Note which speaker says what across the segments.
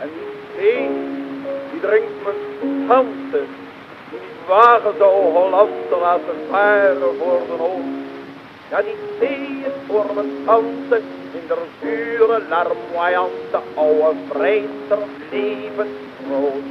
Speaker 1: En thee, die drinkt mijn tante, die niet wagen zou Holland te laten varen voor de ogen. Ja, die thee is voor mijn tante in de zure, larmoyante oude vrijster levensrood.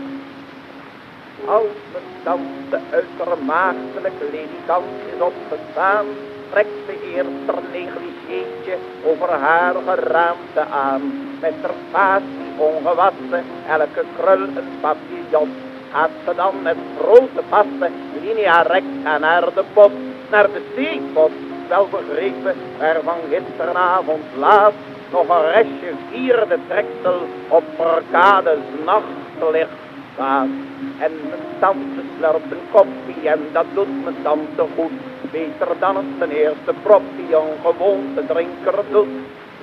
Speaker 1: Als mijn tante uit haar maagdelijk ledikant is opgestaan, trekt ze eerst haar negligeetje over haar geraamte aan. Met haar facie ongewassen, elke krul een papillon. Gaat ze dan met grote passen, linea recta naar de pot, naar de zeepot, wel begrepen, waarvan gisteravond laat nog een restje vierde treksel op Mercades nachtlicht En mijn tante slurpt een koffie en dat doet mijn tante goed. Beter dan het ten eerste propje een gewoonte drinker doet.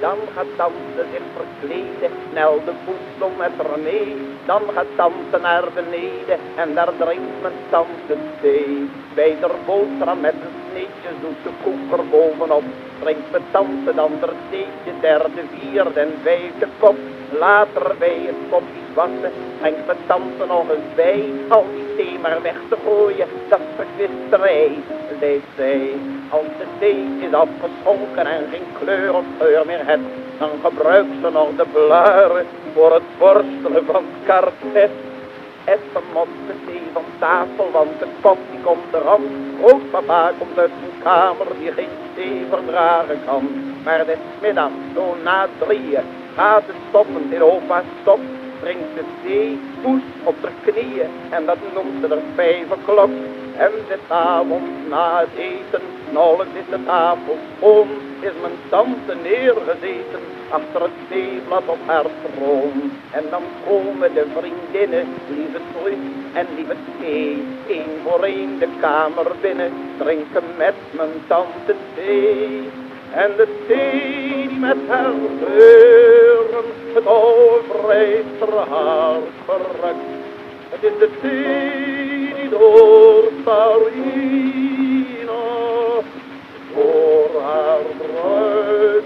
Speaker 1: Dan gaat tante zich verkleden, snel de voedsel met mee. Dan gaat tante naar beneden en daar drinkt mijn tante thee. Bij de boterham met een sneetje zoete koek er bovenop. Drinkt mijn tante dan er theetje, derde, vierde en vijfde kop. Later bij het kopjes wassen, brengt mijn tante nog eens bij. Al die thee maar weg te gooien, dat is verkwisterij, deed zij. Als de thee is afgeschonken en geen kleur of geur meer heeft, dan gebruikt ze nog de blaren voor het borstelen van het karpet. Even op de thee van tafel, want de koffie komt eraan. Grootpapa komt uit zijn kamer die geen thee verdragen kan. Maar des middags, zo na drieën, gaat het stoppend in opa's stop. Drinkt de thee, poes op de knieën en dat noemt ze de vijverklok. En dit avond na het eten, nauwelijks is de tafel schoon, is mijn tante neergezeten achter het theeblad op haar troon. En dan komen de vriendinnen, lieve Truus en lieve thee, één voor één de kamer binnen, drinken met mijn tante thee. En de thee die met haar geuren het overijster haar verrukt. Het is de thee die door Sarina voor haar bruid.